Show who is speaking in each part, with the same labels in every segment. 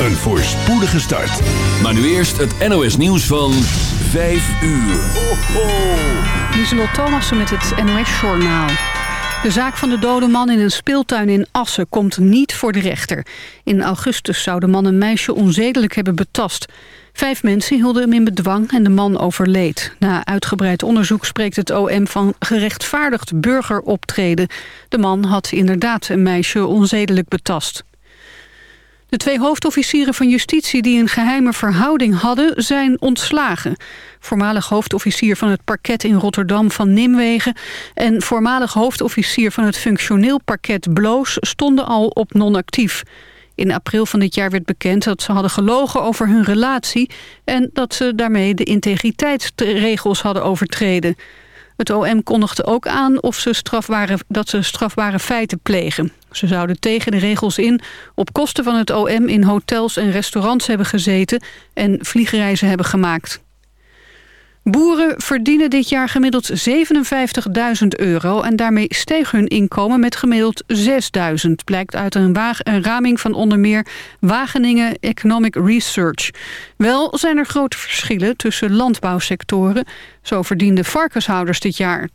Speaker 1: een voorspoedige start.
Speaker 2: Maar nu eerst het NOS nieuws van 5 uur. Ho, ho.
Speaker 3: Lieselot Thomassen met het NOS-journaal. De zaak van de dode man in een speeltuin in Assen komt niet voor de rechter. In augustus zou de man een meisje onzedelijk hebben betast. Vijf mensen hielden hem in bedwang en de man overleed. Na uitgebreid onderzoek spreekt het OM van gerechtvaardigd burgeroptreden. De man had inderdaad een meisje onzedelijk betast. De twee hoofdofficieren van justitie die een geheime verhouding hadden... zijn ontslagen. Voormalig hoofdofficier van het parket in Rotterdam van Nimwegen... en voormalig hoofdofficier van het functioneel parket Bloos... stonden al op non-actief. In april van dit jaar werd bekend dat ze hadden gelogen over hun relatie... en dat ze daarmee de integriteitsregels hadden overtreden. Het OM kondigde ook aan of ze strafbare, dat ze strafbare feiten plegen. Ze zouden tegen de regels in op kosten van het OM in hotels en restaurants hebben gezeten en vliegreizen hebben gemaakt. Boeren verdienen dit jaar gemiddeld 57.000 euro... en daarmee steeg hun inkomen met gemiddeld 6.000... blijkt uit een, een, raming van onder meer Wageningen Economic Research. Wel zijn er grote verschillen tussen landbouwsectoren. Zo verdienden varkenshouders dit jaar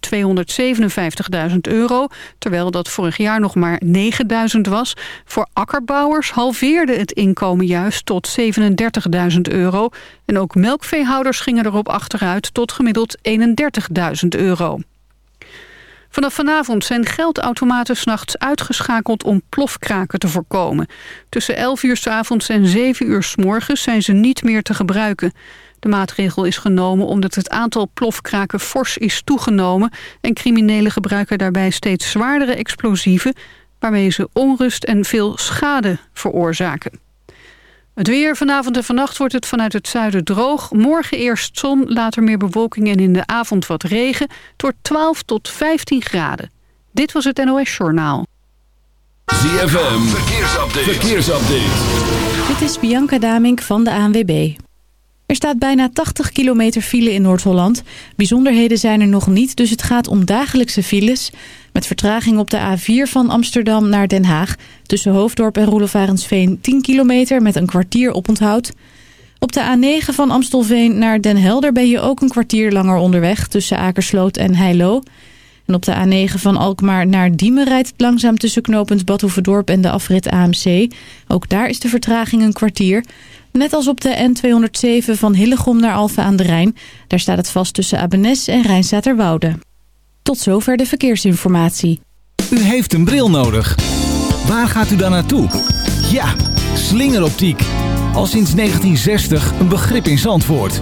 Speaker 3: 257.000 euro... terwijl dat vorig jaar nog maar 9.000 was. Voor akkerbouwers halveerde het inkomen juist tot 37.000 euro... en ook melkveehouders gingen erop achteruit tot gemiddeld 31.000 euro. Vanaf vanavond zijn geldautomaten s'nachts uitgeschakeld om plofkraken te voorkomen. Tussen 11 uur s avonds en 7 uur s morgens zijn ze niet meer te gebruiken. De maatregel is genomen omdat het aantal plofkraken fors is toegenomen... en criminelen gebruiken daarbij steeds zwaardere explosieven... waarmee ze onrust en veel schade veroorzaken. Het weer vanavond en vannacht wordt het vanuit het zuiden droog. Morgen eerst zon, later meer bewolking en in de avond wat regen. Het wordt 12 tot 15 graden. Dit was het NOS Journaal.
Speaker 2: ZFM, verkeersupdate. verkeersupdate.
Speaker 4: Dit is Bianca Damink van de ANWB. Er staat bijna 80 kilometer file in Noord-Holland. Bijzonderheden zijn er nog niet, dus het gaat om dagelijkse files... met vertraging op de A4 van Amsterdam naar Den Haag... tussen Hoofddorp en Roelofarensveen 10 kilometer met een kwartier oponthoud. Op de A9 van Amstelveen naar Den Helder ben je ook een kwartier langer onderweg... tussen Akersloot en Heilo... En op de A9 van Alkmaar naar Diemen rijdt het langzaam tussen knooppunt Badhoevedorp en de afrit AMC. Ook daar is de vertraging een kwartier. Net als op de N207 van Hillegom naar Alphen aan de Rijn. Daar staat het vast tussen Abenes en Rijnstaterwoude. Tot zover de verkeersinformatie.
Speaker 5: U heeft een bril nodig. Waar gaat u dan naartoe? Ja, slingeroptiek. Al sinds 1960 een begrip in Zandvoort.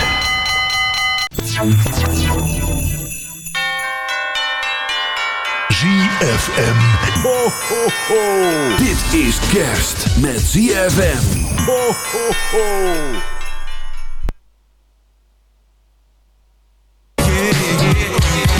Speaker 1: ZFM. Ho, ho, ho.
Speaker 2: Dit is kerst met ZFM.
Speaker 1: Ho, ho, ho.
Speaker 6: Yeah, yeah, yeah.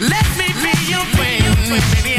Speaker 6: Let me be your friend, baby.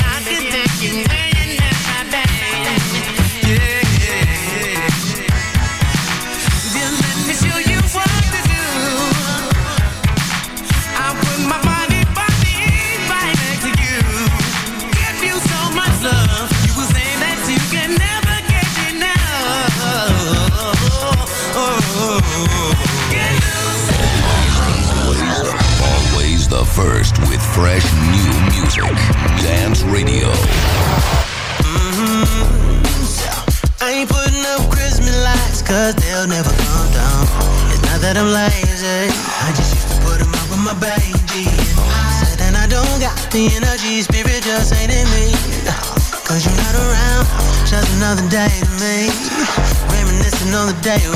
Speaker 6: day in May, reminiscing on the day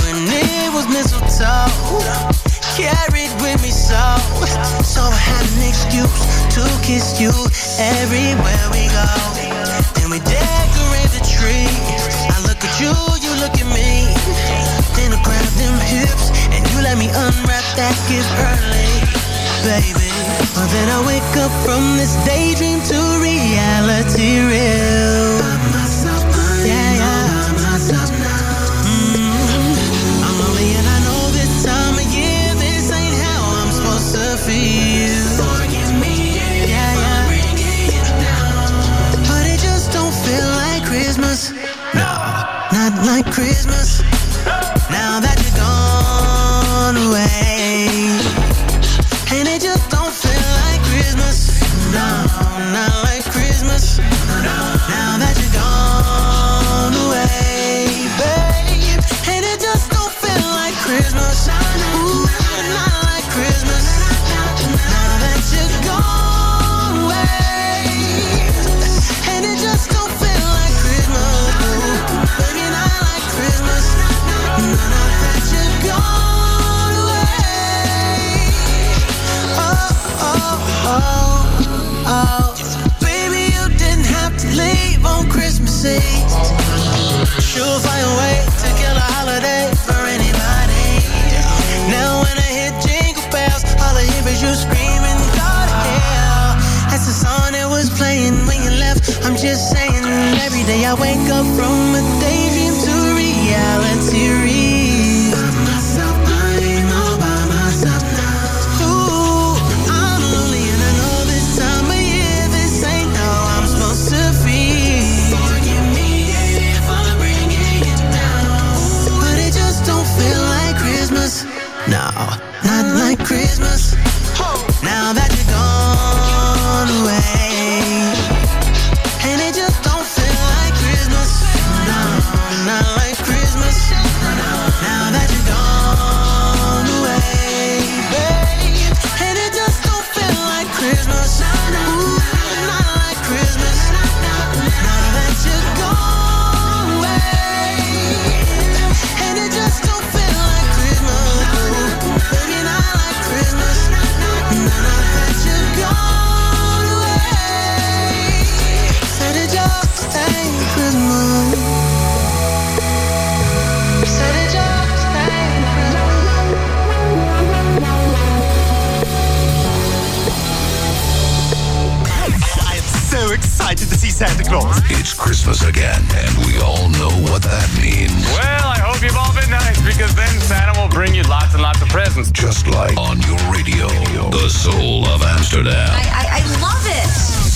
Speaker 7: so excited to see Santa Claus.
Speaker 2: It's Christmas again, and we all know what that means.
Speaker 8: Well, I hope you've all been nice because then Santa will bring you lots and lots of presents.
Speaker 2: Just like on your radio, the soul of Amsterdam.
Speaker 9: I, I, I love it.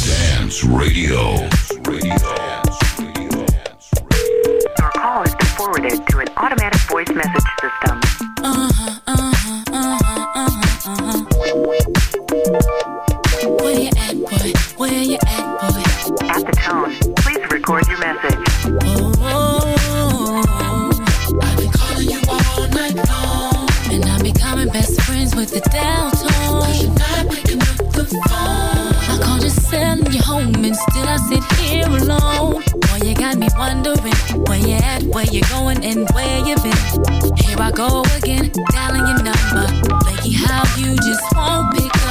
Speaker 2: Dance Radio. Radio.
Speaker 10: Your call is forwarded to an automatic voice message system.
Speaker 11: Uh-huh. wondering where you at, where you going, and where you've been. Here I go again, dialing your number, thinking how you just won't pick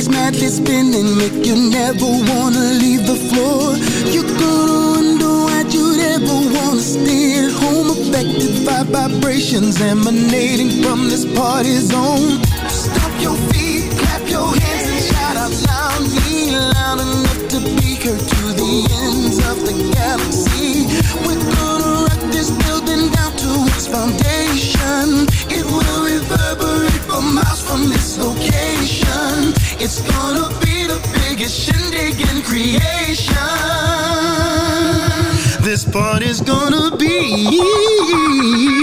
Speaker 7: mad madly spinning Make you never wanna leave the floor. You're gonna wonder why you never wanna stay at home Affected by vibrations emanating from this party zone. Stop your feet, clap your hands and shout out loudly. Loud enough to be heard to the ends of the galaxy. With gonna be the biggest shindig in creation. This party's gonna be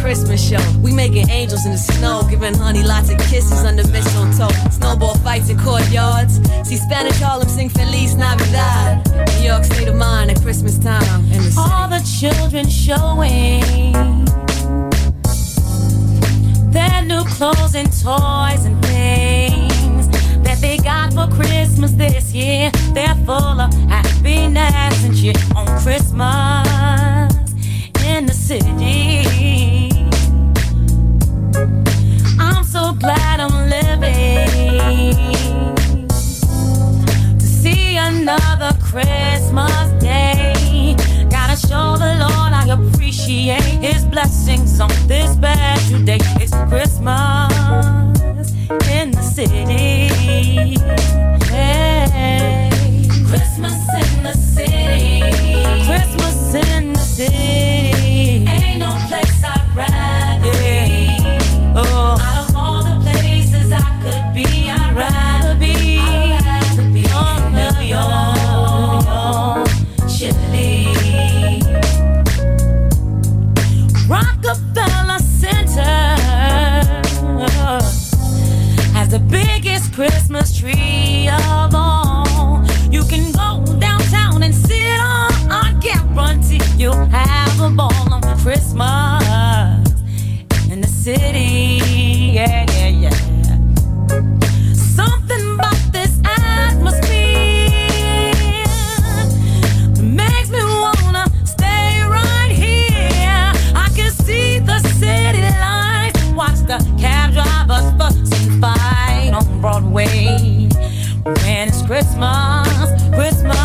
Speaker 12: Christmas
Speaker 13: show. We making angels in the snow, giving honey lots of kisses under mistletoe. Snowball fights in courtyards. See Spanish Harlem sing Feliz Navidad. New York state of mind at Christmas time. In the
Speaker 12: All the children showing their new clothes and toys and things that they got for Christmas this year. They're full of happiness and cheer on Christmas in the city. another Christmas day. Gotta show the Lord I appreciate His blessings on this special day. It's Christmas in the city. Hey. Christmas in the city. Christmas in the city. Ain't no place I'd rather. Christmas,
Speaker 14: Christmas.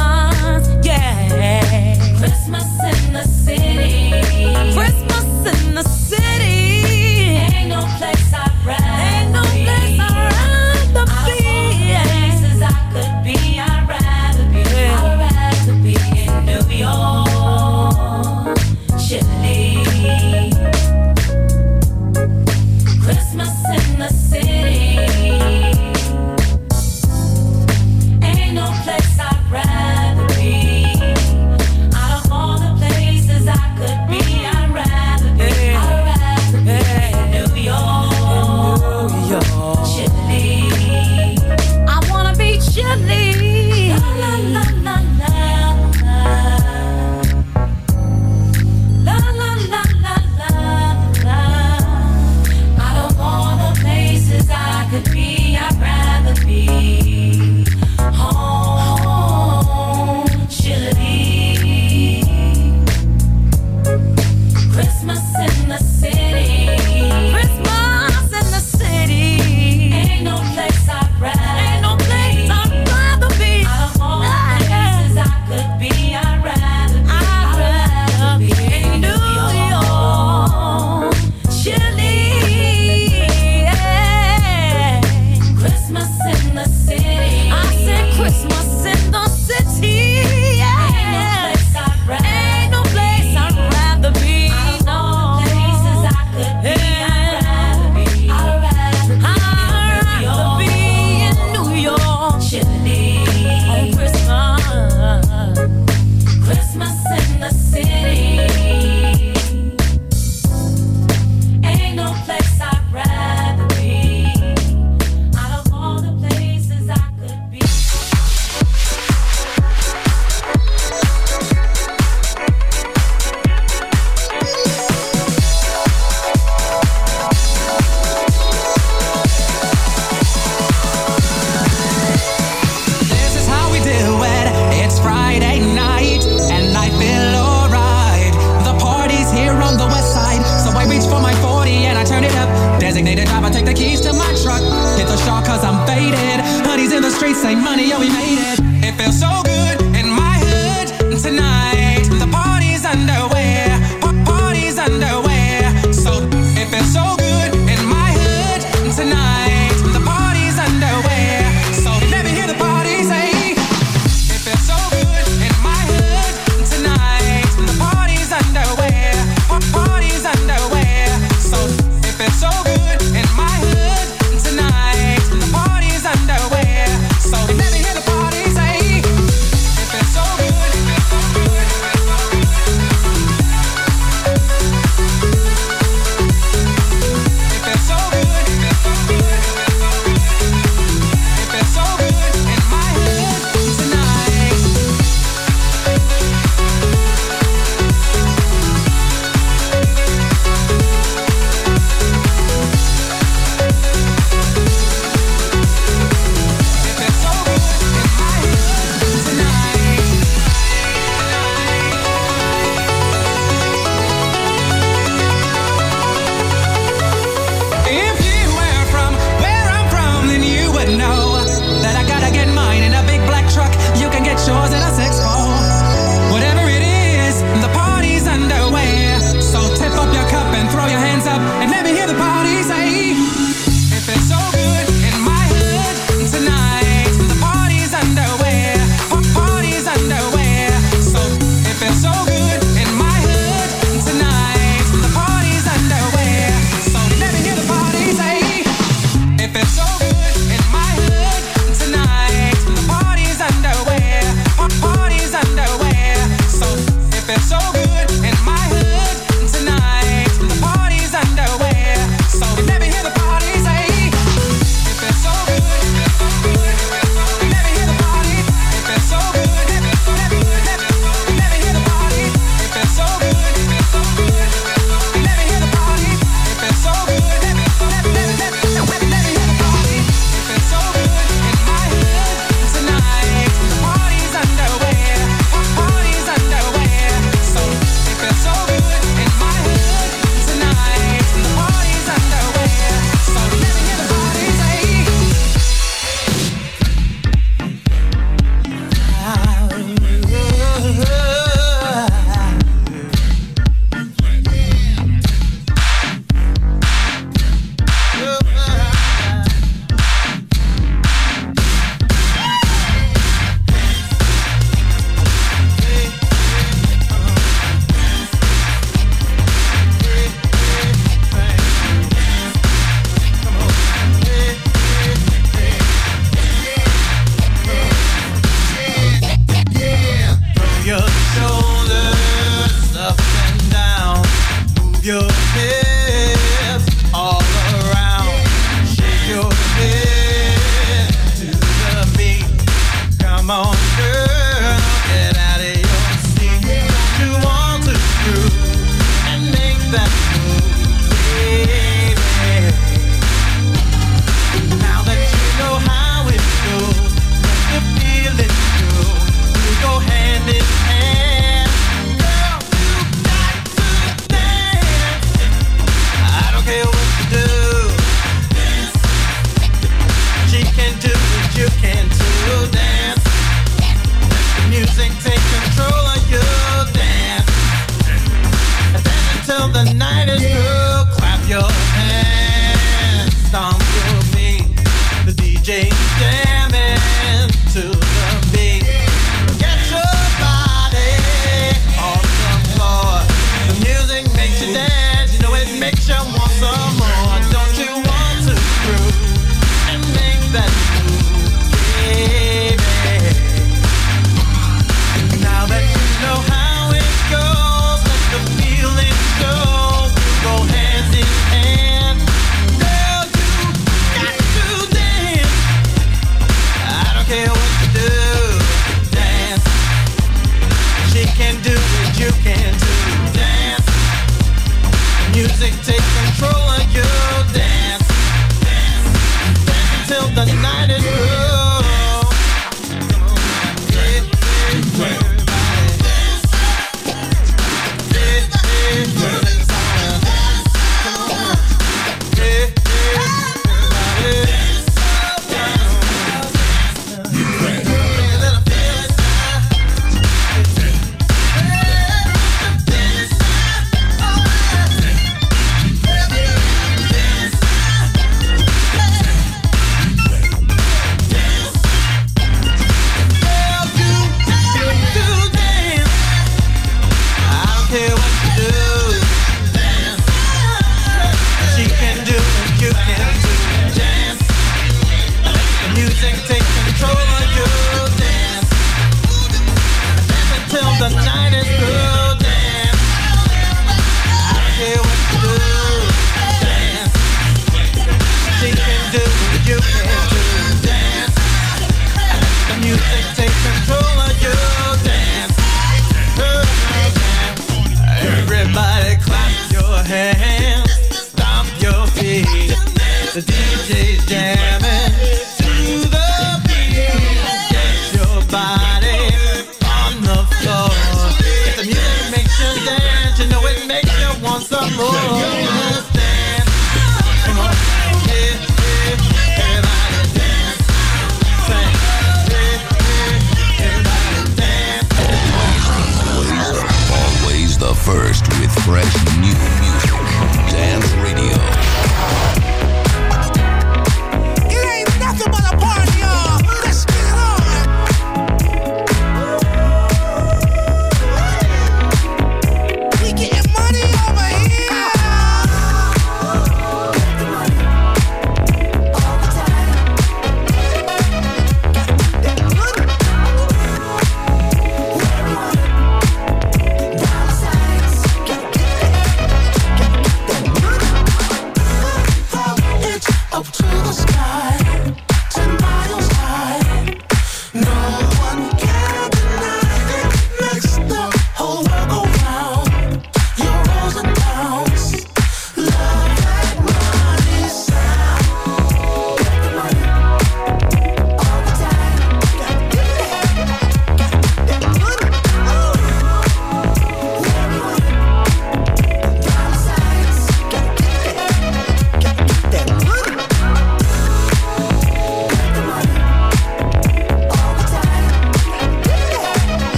Speaker 14: Come on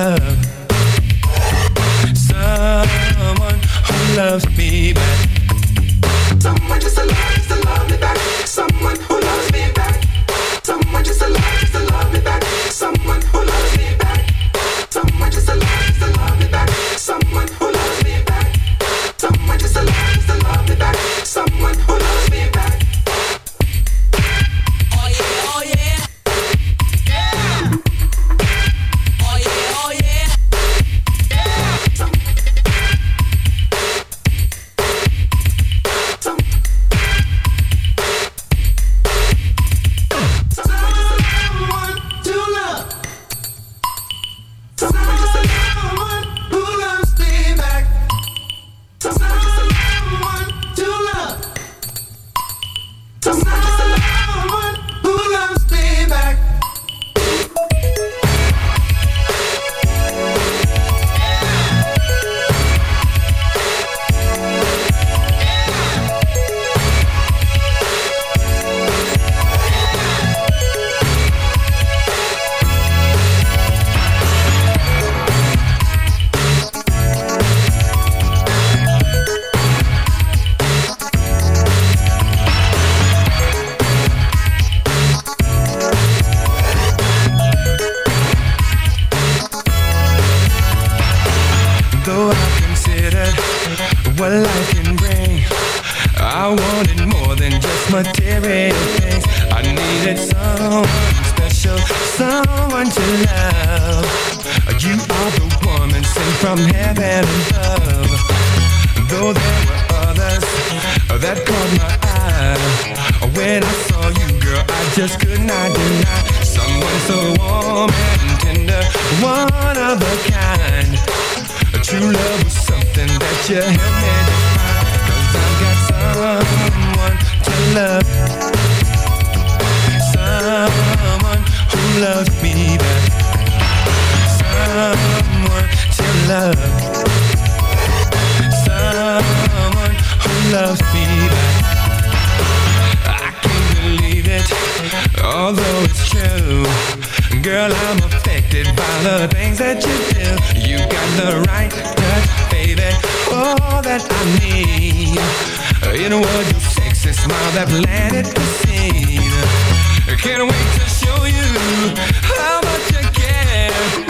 Speaker 15: love. That caught my eye. When I saw you, girl, I just could not deny. Someone so warm and tender, one of a kind. True love was something that you helped me define. Cause I've got someone to love. Someone who loves me back. Someone to love. Someone loves me back. I can't believe it, although it's true. Girl, I'm affected by the things that you do. You got the right touch, baby, all that I need. A word, your sexy smile that planted the seed. Can't wait to show you how much I care.